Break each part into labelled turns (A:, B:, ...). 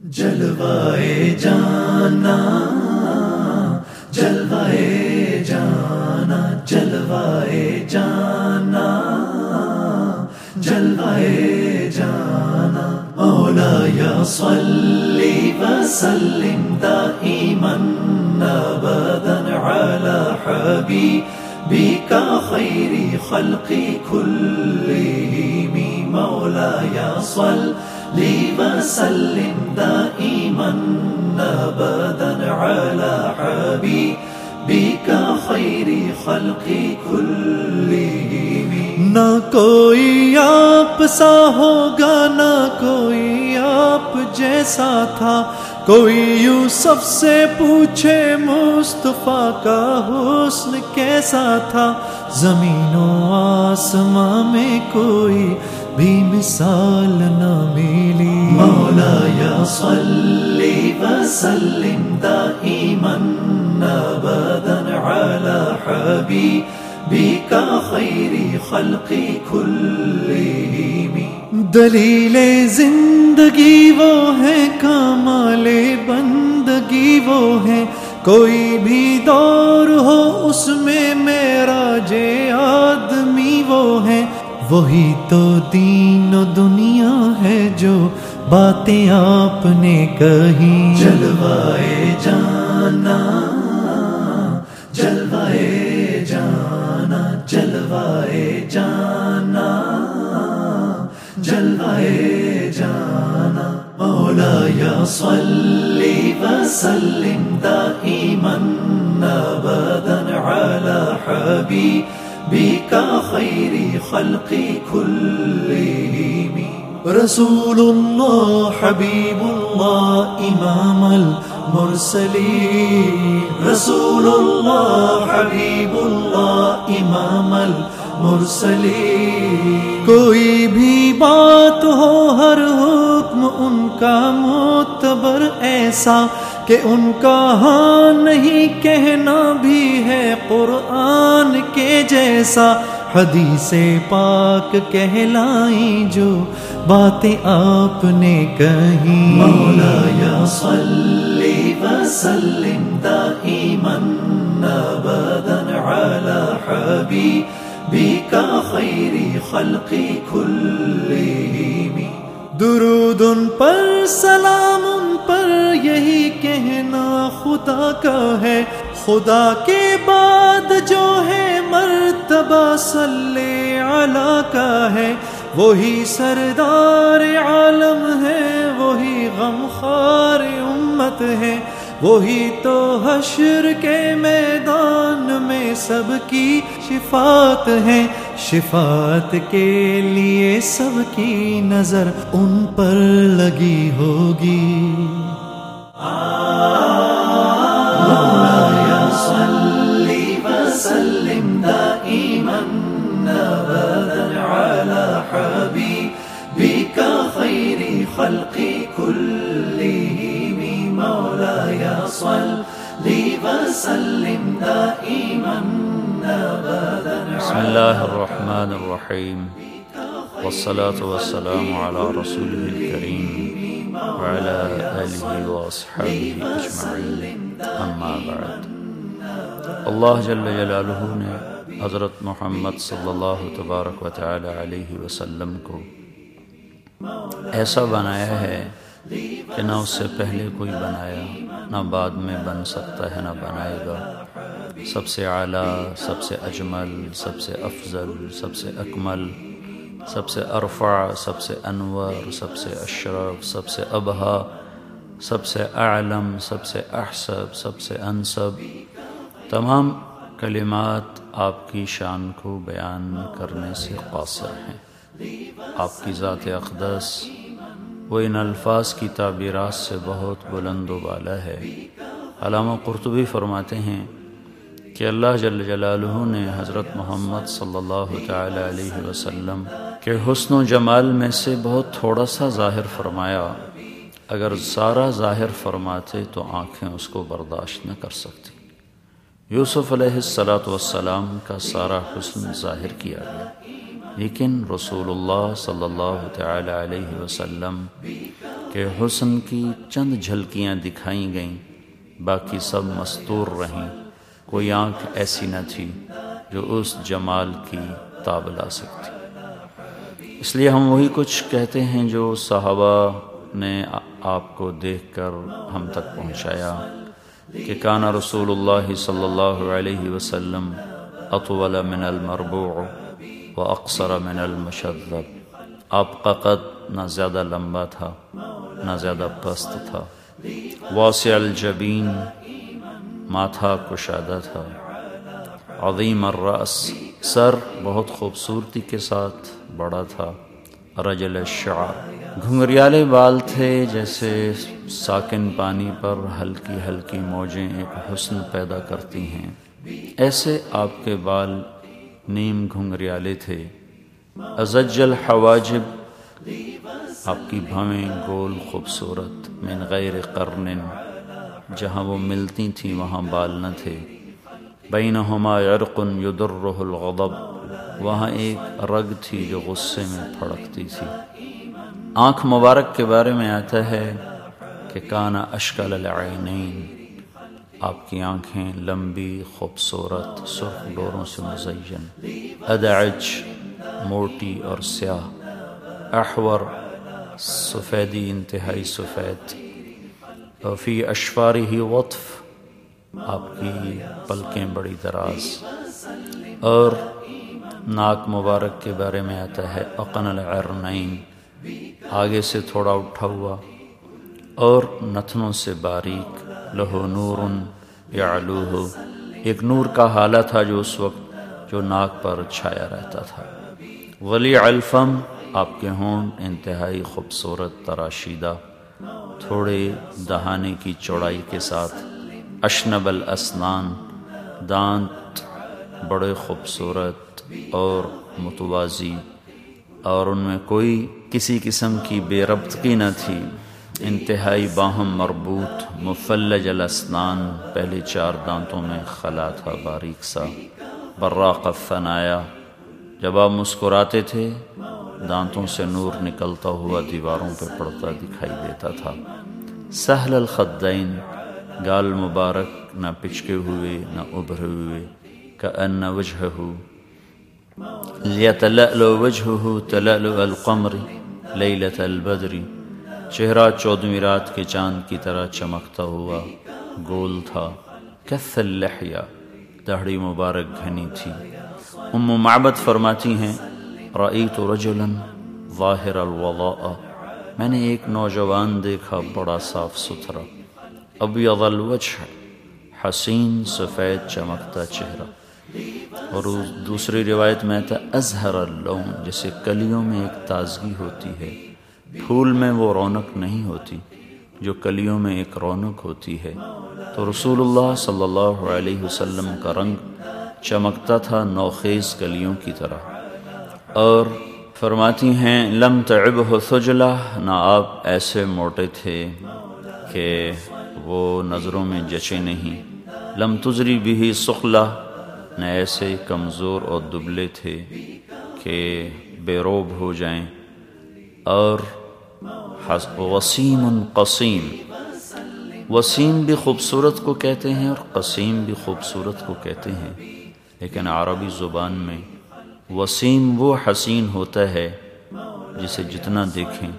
A: جلوائے جانا جلوائے جانا جلوائے جانا جلوائے جانا۔ مولا یا صلی وسلم دائما ابدا على حبیبک خیر خلق کلهم مولا یا صلی لي وسلم دائما ابدا على حبيبك خير خلق كلهم.
B: نہ کوئی آپ سا ہوگا، نہ کوئی آپ جیسا تھا۔ کوئی یوسف سے پوچھے، مصطفیٰ کا حسن کیسا تھا؟ زمین و آسماں میں کوئی بھی مثال نہ ملی۔
A: مولا یا صلی وسلم دائما ابدا على حبیبک خیر خلق کلهم
B: دلیل زندگی وہ ہے کمال بندگی وہ ہے۔ کوئی بھی دور ہو اس میں میرا جے وہی تو دین و دنیا ہے جو باتیں آپ نے کہی۔
A: جلوائے جانا جلوائے جانا جلوائے جانا جلوائے جانا۔ مولا یا صلی وسلم دائما، ابدا على حبیب۔ بك خير خلق كلهم
B: رسول الله حبيب الله إمام المرسلين
A: رسول الله حبيب الله إمام المرسلين
B: کوئی بھی بات ہو، ہر حکم ان کا معتبر ایسا کہ ان کا ہاں نہیں کہنا بھی ہے قرآن کے جیسا۔ حدیث پاک کہلائی جو باتیں آپ نے کہیں۔
A: مولا یا صلی وسلم دائما ابدا على حبیبک خیر خلق کلهم
B: درود پر سلام کا ہے۔ خدا کے بعد جو ہے مرتبہ صلی علی کا ہے۔ وہی سردار عالم ہے، وہی غمخار امت ہے۔ وہی تو حشر کے میدان میں سب کی شفات ہے۔ شفات کے لیے سب کی نظر ان پر لگی ہوگی۔
A: وسلم دائما ابدا على حبيبك خير خلق كلهم. مولاي صل وسلم دائما ابدا
C: بسم الله الرحمن الرحيم. والصلاة والسلام على رسوله الكريم وعلى آله وأصحابه أجمعين. أما بعد. اللہ جل جلالہ نے حضرت محمد صلی اللہ تبارک و تعالی علیہ وسلم کو ایسا بنایا ہے کہ نہ اس سے پہلے کوئی بنایا نہ بعد میں بن سکتا ہے نہ بنائے گا سب سے اعلیٰ سب سے اجمل سب سے افضل سب سے اکمل سب سے ارفع سب سے انور سب سے اشرف سب سے ابہا سب سے اعلم سب سے احسب سب سے انصب تمام کلمات آپ کی شان کو بیان کرنے سے قاصر ہیں۔ آپ کی ذات اقدس وہ ان الفاظ کی تعبیرات سے بہت بلند و بالا ہے۔ علامہ قرطبی فرماتے ہیں کہ اللہ جل جلالہ نے حضرت محمد صلی اللہ تعالی علیہ وسلم کے حسن و جمال میں سے بہت تھوڑا سا ظاہر فرمایا۔ اگر سارا ظاہر فرماتے تو آنکھیں اس کو برداشت نہ کر سکتی۔ یوسف علیہ السلاۃ والسلام کا سارا حسن ظاہر کیا گیا۔ لیکن رسول اللہ صلی اللہ تعالی علیہ وسلم کہ حسن کی چند جھلکیاں دکھائی گئیں، باقی سب مستور رہیں۔ کوئی آنکھ ایسی نہ تھی جو اس جمال کی تاب لا سکتی۔ اس لیے ہم وہی کچھ کہتے ہیں جو صحابہ نے آپ کو دیکھ کر ہم تک پہنچایا۔ کہ کانا رسول اللہ صلی اللہ علیہ وسلم اطول من المربوع و اقصر من المشذب. آپ کا قد نہ زیادہ لمبا تھا، نہ زیادہ پست تھا۔ واسع الجبین ماتھا کشادہ تھا۔ عظیم الرأس، سر بہت خوبصورتی کے ساتھ بڑا تھا۔ رجل الشعر۔ گھنگریالے بال تھے جیسے ساکن پانی پر ہلکی ہلکی موجیں ایک حسن پیدا کرتی ہیں۔ ایسے آپ کے بال نیم گھنگریالے تھے۔ ازج الحواجب، آپ کی بھویں گول خوبصورت من غیر قرن جہاں وہ ملتی تھیں وہاں بال نہ تھے۔ بینہما عرق یدرہ الغضب۔ وہاں ایک رگ تھی جو غصے میں پھڑکتی تھی۔ آنکھ مبارک کے بارے میں آتا ہے کہ کانا اشکل العینین۔ آپ کی آنکھیں لمبی، خوبصورت، سرخ ڈوروں سے مزین۔ ادعج، موٹی اور سیاہ۔ احور، سفیدی، انتہائی سفید۔ فی اشفاری ہی وطف۔ آپ کی پلکیں بڑی دراز۔ اور ناک مبارک کے بارے میں آتا ہے، اقن العرنین۔ آگے سے تھوڑا اٹھا ہوا اور نتنوں سے باریک، لہو نور یا ایک نور کا حالہ تھا جو اس وقت جو ناک پر چھایا رہتا تھا۔ ولی الفم، آپ کے ہون، انتہائی خوبصورت، تراشیدہ، تھوڑے دہانے کی چوڑائی کے ساتھ، اشنب الاسنان دانت بڑے خوبصورت اور متوازی اور ان میں کوئی کسی قسم کی بے ربطگی نہ تھی۔ انتہائی باہم، مربوط، مفلج الاسنان، پہلے چار دانتوں میں خلا تھا، باریک سا۔ براق فنایا۔ جب آپ مسکراتے تھے، دانتوں سے نور نکلتا ہوا دیواروں پہ پڑتا دکھائی دیتا تھا۔ سہل الخدین، گال مبارک، نہ پچکے ہوئے، نہ ابھرے ہوئے۔ کا ان وجہ ہو لیا القمر لیلت البدری چہرہ چودھویں رات کے چاند کی طرح چمکتا ہوا گول تھا۔ کث اللحیہ، دہڑی مبارک گھنی تھی۔ ام معبد فرماتی ہیں، رأیت رجلا ظاہر الوضاء۔ میں نے ایک نوجوان دیکھا بڑا صاف ستھرا۔ ابیض الوجہ، حسین سفید چمکتا چہرہ۔ اور دوسری روایت میں تھا ازہر اللون جیسے کلیوں میں ایک تازگی ہوتی ہے۔ پھول میں وہ رونق نہیں ہوتی، جو کلیوں میں ایک رونق ہوتی ہے۔ تو رسول اللہ صلی اللہ علیہ وسلم کا رنگ چمکتا تھا نوخیز کلیوں کی طرح۔ اور فرماتی ہیں، لم تعبہ ثجلہ، نہ آپ ایسے موٹے تھے کہ وہ نظروں میں جچے نہیں۔ لم تجری بھی سخلا نہ ایسے کمزور اور دبلے تھے کہ بے روب ہو جائیں اور وسیم قسیم وسیم بھی خوبصورت کو کہتے ہیں اور قسیم بھی خوبصورت کو کہتے ہیں۔ لیکن عربی زبان میں وسیم وہ حسین ہوتا ہے جسے جتنا دیکھیں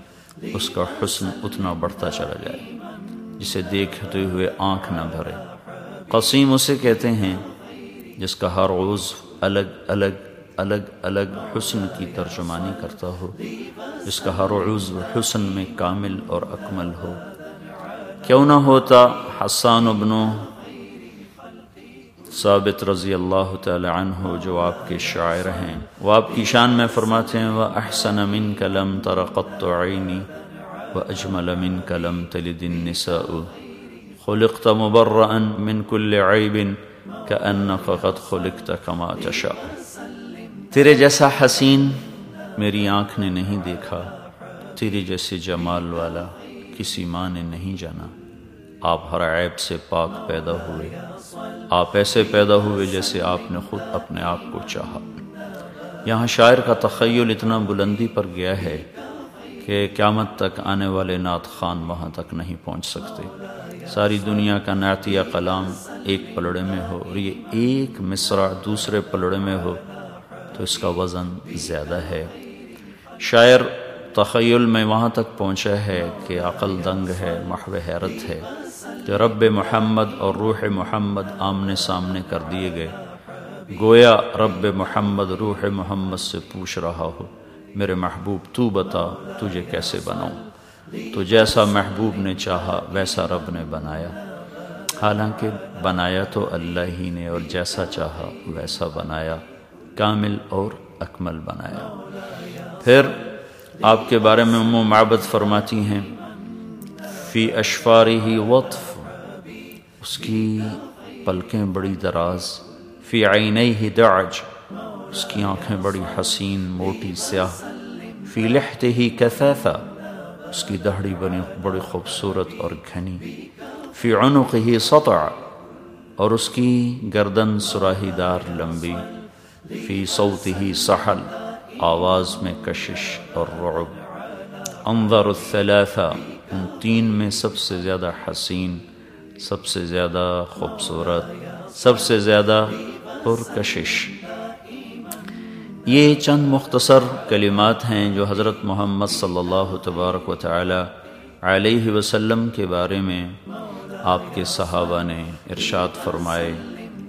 C: اس کا حسن اتنا بڑھتا چلا جائے، جسے دیکھتے ہوئے آنکھ نہ بھرے۔ قسیم اسے کہتے ہیں جس کا ہر عوض الگ الگ الگ الگ حسن کی ترجمانی کرتا ہو، جس کا ہر عوض حسن میں کامل اور اکمل ہو۔ کیوں نہ ہوتا حسان ابنو ثابت رضی اللہ تعالی عنہ جو آپ کے شاعر ہیں۔ وہ آپ کی شان میں فرماتے ہیں، وہ احسن من کلم ترقت عینی وأجمل منك لم تلد النساء۔ خلقت مبرأ من كل عيب كأنك قد خلقت كما تشاء۔ تیرے جیسا حسین میری آنکھ نے نہیں دیکھا، تیرے جیسے جمال والا کسی ماں نے نہیں جانا۔ آپ ہر عیب سے پاک پیدا ہوئے، آپ ایسے پیدا ہوئے جیسے آپ نے خود اپنے آپ کو چاہا۔ یہاں شاعر کا تخیل اتنا بلندی پر گیا ہے کہ قیامت تک آنے والے نعت خان وہاں تک نہیں پہنچ سکتے۔ ساری دنیا کا نعتیہ کلام ایک پلڑے میں ہو اور یہ ایک مصرع دوسرے پلڑے میں ہو تو اس کا وزن زیادہ ہے۔ شاعر تخیل میں وہاں تک پہنچا ہے کہ عقل دنگ ہے، محو حیرت ہے۔ کہ رب محمد اور روح محمد آمنے سامنے کر دیے گئے۔ گویا رب محمد روح محمد سے پوچھ رہا ہو، میرے محبوب تو بتا تجھے کیسے بناؤں؟ تو جیسا محبوب نے چاہا، ویسا رب نے بنایا۔ حالانکہ بنایا تو اللہ ہی نے، اور جیسا چاہا، ویسا بنایا۔ کامل اور اکمل بنایا۔ پھر آپ کے بارے میں ام معبد فرماتی ہیں، فی اشفاری ہی وطف۔ اس کی پلکیں بڑی دراز، فی عینی ہی دعج۔ اس کی آنکھیں بڑی حسین، موٹی سیاہ۔ فی لحت ہی کیفیفہ اس کی دہڑی بنی بڑی خوبصورت اور گھنی۔ فی عنق ہی سطع، اور اس کی گردن سراہی دار لمبی۔ فی صوت ہی سحل، آواز میں کشش اور رعب۔ انظر الثلاثہ ان تین میں سب سے زیادہ حسین، سب سے زیادہ خوبصورت، سب سے زیادہ پرکشش۔ یہ چند مختصر کلمات ہیں جو حضرت محمد صلی اللہ تبارک و تعالی علیہ وسلم کے بارے میں آپ کے صحابہ نے ارشاد فرمائے۔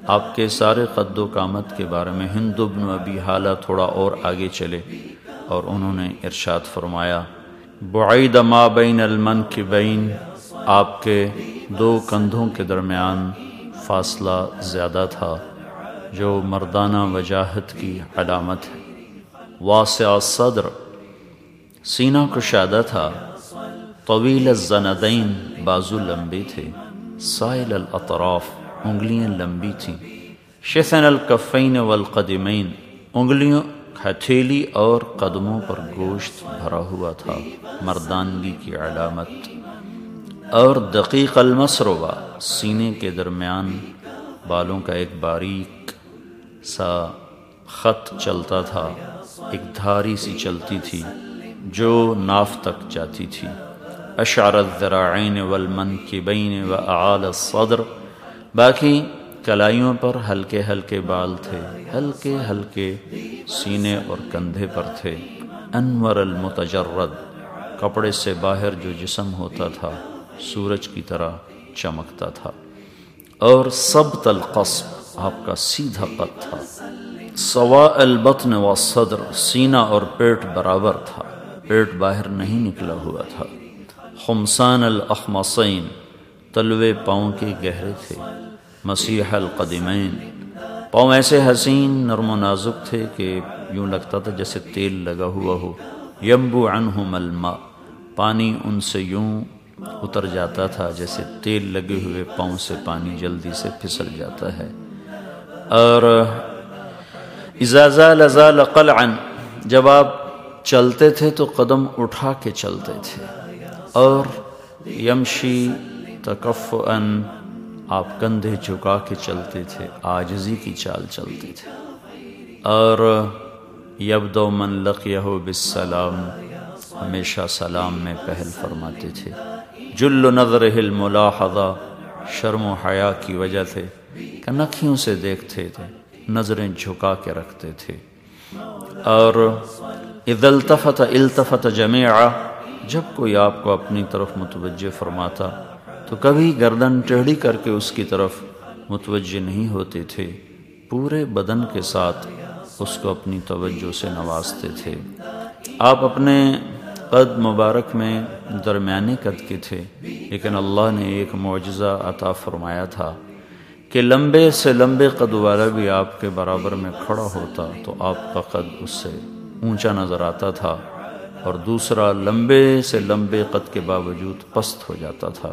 C: آپ کے سارے قد و کامت کے بارے میں ہند ابن ابی حالہ تھوڑا اور آگے چلے اور انہوں نے ارشاد فرمایا، بعید ما بین المن کی بین آپ کے دو کندھوں کے درمیان فاصلہ زیادہ تھا۔ جو مردانہ وجاہت کی علامت ہے۔ واسع صدر۔ سینہ کشادہ تھا۔ طویل الزندین بازو لمبی تھے سائل الاطراف انگلیاں لمبی تھیں۔ شسن الکفین والقدمین۔ انگلیوں ہتھیلی اور قدموں پر گوشت بھرا ہوا تھا۔ مردانگی کی علامت۔ اور دقیق المسروبہ سینے کے درمیان بالوں کا ایک باریک سا خط چلتا تھا، ایک دھاری سی چلتی تھی جو ناف تک جاتی تھی۔ اشعرت الذراعین والمن کی بین و اعال الصدر۔ باقی کلائیوں پر ہلکے ہلکے بال تھے، ہلکے ہلکے سینے اور کندھے پر تھے۔ انور المتجرد، کپڑے سے باہر جو جسم ہوتا تھا، سورج کی طرح چمکتا تھا۔ اور سب تلقصب آپ کا سیدھا قد تھا۔ سوا البطن و صدر، سینہ اور پیٹ برابر تھا۔ پیٹ باہر نہیں نکلا ہوا تھا۔ خمسان الاخمصین تلوے پاؤں کے گہرے تھے۔ مسیح القدمین پاؤں ایسے حسین، نرم و نازک تھے کہ یوں لگتا تھا جیسے تیل لگا ہوا ہو۔ یمبو عنہم الماء۔ پانی ان سے یوں اتر جاتا تھا جیسے تیل لگے ہوئے پاؤں سے پانی جلدی سے پھسل جاتا ہے۔ اور ازازہ لزال قلعا، جب آپ چلتے تھے تو قدم اٹھا کے چلتے تھے، اور یمشی تکف ان آپ کندھے چکا کے چلتے تھے، آجزی کی چال چلتے تھے۔ اور یبد و من لقیہ بالسلام، ہمیشہ سلام میں پہل فرماتے تھے۔ جل نظر ہل ملاحظہ شرم و حیا کی وجہ سے کنکھیوں سے دیکھتے تھے، نظریں جھکا کے رکھتے تھے۔ اور اذ التفت التفت جميعا جب کوئی آپ کو اپنی طرف متوجہ فرماتا، تو کبھی گردن ٹیڑھی کر کے اس کی طرف متوجہ نہیں ہوتے تھے۔ پورے بدن کے ساتھ اس کو اپنی توجہ سے نوازتے تھے۔ آپ اپنے قد مبارک میں درمیانی قد کے تھے، لیکن اللہ نے ایک معجزہ عطا فرمایا تھا۔ کہ لمبے سے لمبے قد والا بھی آپ کے برابر میں کھڑا ہوتا تو آپ کا قد اس سے اونچا نظر آتا تھا اور دوسرا لمبے سے لمبے قد کے باوجود پست ہو جاتا تھا۔